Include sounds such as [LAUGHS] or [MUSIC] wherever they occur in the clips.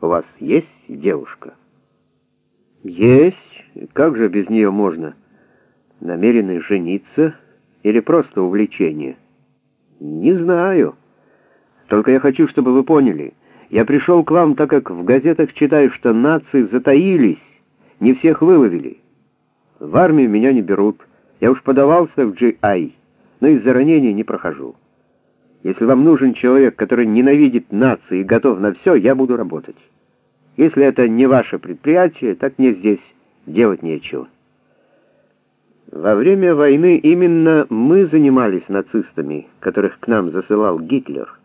У вас есть девушка? Есть. Как же без нее можно? Намерены жениться или просто увлечение? Не знаю. Только я хочу, чтобы вы поняли. Я пришел к вам, так как в газетах читаю, что нации затаились, не всех выловили. В армию меня не берут. Я уж подавался в GI, но из-за ранения не прохожу. Если вам нужен человек, который ненавидит нации и готов на все, я буду работать. Если это не ваше предприятие, так мне здесь делать нечего. Во время войны именно мы занимались нацистами, которых к нам засылал Гитлер.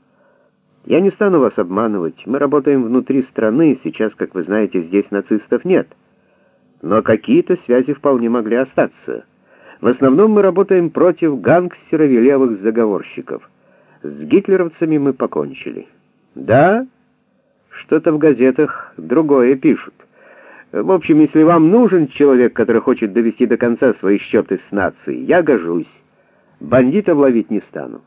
Я не стану вас обманывать, мы работаем внутри страны, сейчас, как вы знаете, здесь нацистов нет. Но какие-то связи вполне могли остаться. В основном мы работаем против гангстеров и левых заговорщиков. С гитлеровцами мы покончили. Да, что-то в газетах другое пишут. В общем, если вам нужен человек, который хочет довести до конца свои счеты с нацией, я гожусь. Бандитов ловить не стану.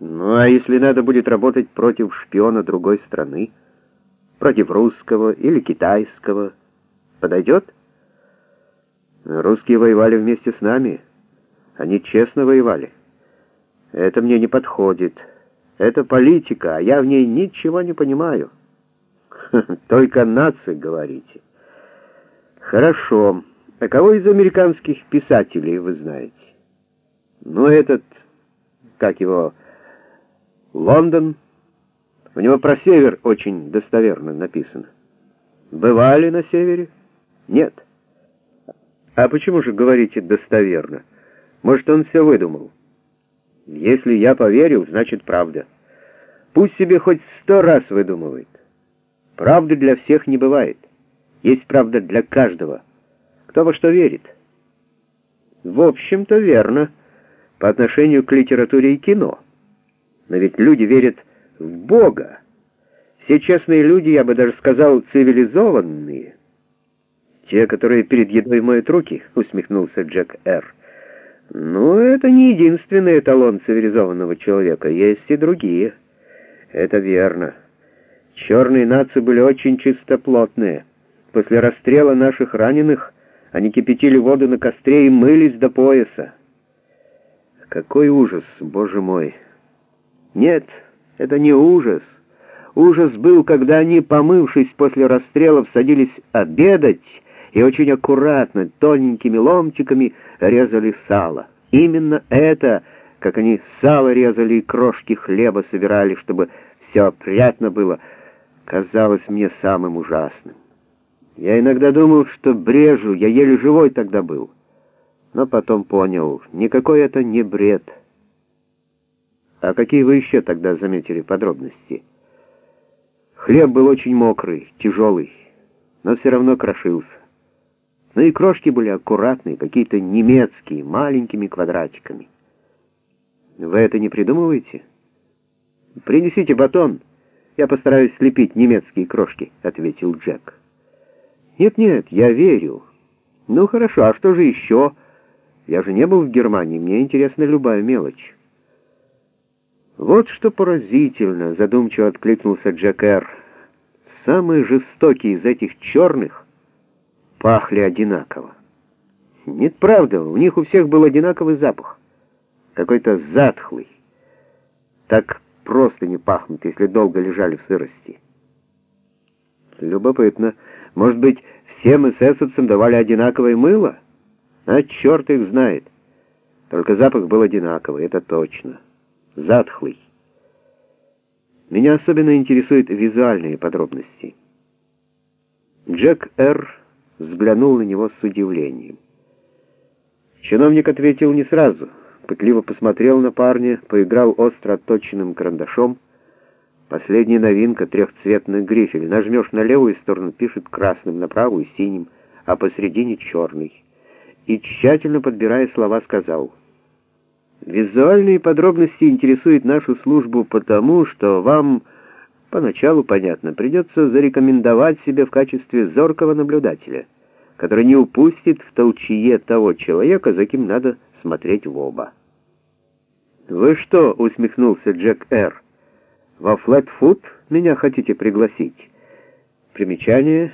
Ну, а если надо будет работать против шпиона другой страны, против русского или китайского, подойдет? Русские воевали вместе с нами. Они честно воевали. Это мне не подходит. Это политика, а я в ней ничего не понимаю. [LAUGHS] Только нации, говорите. Хорошо. А кого из американских писателей вы знаете? Ну, этот, как его, Лондон. У него про север очень достоверно написано. Бывали на севере? Нет. А почему же говорите достоверно? Может, он все выдумал? Если я поверил, значит правда. Пусть себе хоть сто раз выдумывает. Правды для всех не бывает. Есть правда для каждого. Кто во что верит. В общем-то, верно. По отношению к литературе и кино. Но ведь люди верят в Бога. Все честные люди, я бы даже сказал, цивилизованные. Те, которые перед едой моют руки, усмехнулся Джек Р. Ну, это не единственный эталон цивилизованного человека, есть и другие. Это верно. Черные нации были очень чистоплотные. После расстрела наших раненых они кипятили воду на костре и мылись до пояса. Какой ужас, боже мой! Нет, это не ужас. Ужас был, когда они, помывшись после расстрелов, садились обедать и очень аккуратно, тоненькими ломтиками резали сало. Именно это, как они сало резали и крошки хлеба собирали, чтобы все опрятно было, казалось мне самым ужасным. Я иногда думал, что брежу, я еле живой тогда был. Но потом понял, никакой это не бред. А какие вы еще тогда заметили подробности? Хлеб был очень мокрый, тяжелый, но все равно крошился. Но и крошки были аккуратные, какие-то немецкие, маленькими квадратиками. Вы это не придумываете? Принесите батон, я постараюсь слепить немецкие крошки, ответил Джек. Нет-нет, я верю. Ну хорошо, а что же еще? Я же не был в Германии, мне интересна любая мелочь. Вот что поразительно, задумчиво откликнулся Джек Р. Самые жестокие из этих черных пахли одинаково. Нет, правда, у них у всех был одинаковый запах. Какой-то затхлый. Так просто не пахнут, если долго лежали в сырости. Любопытно. Может быть, всем эсэсовцам давали одинаковое мыло? А черт их знает. Только запах был одинаковый, это точно. Затхлый. Меня особенно интересуют визуальные подробности. Джек Р взглянул на него с удивлением. Чиновник ответил не сразу, пытливо посмотрел на парня, поиграл остро отточенным карандашом. Последняя новинка — трехцветный грифель. Нажмешь на левую сторону, пишет красным, на правую — синим, а посередине — черный. И, тщательно подбирая слова, сказал — Визуальные подробности интересуют нашу службу потому, что вам Поначалу, понятно, придется зарекомендовать себя в качестве зоркого наблюдателя, который не упустит в толчье того человека, за кем надо смотреть в оба. «Вы что?» — усмехнулся Джек Р. «Во Флэтфуд меня хотите пригласить? Примечание